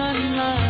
run my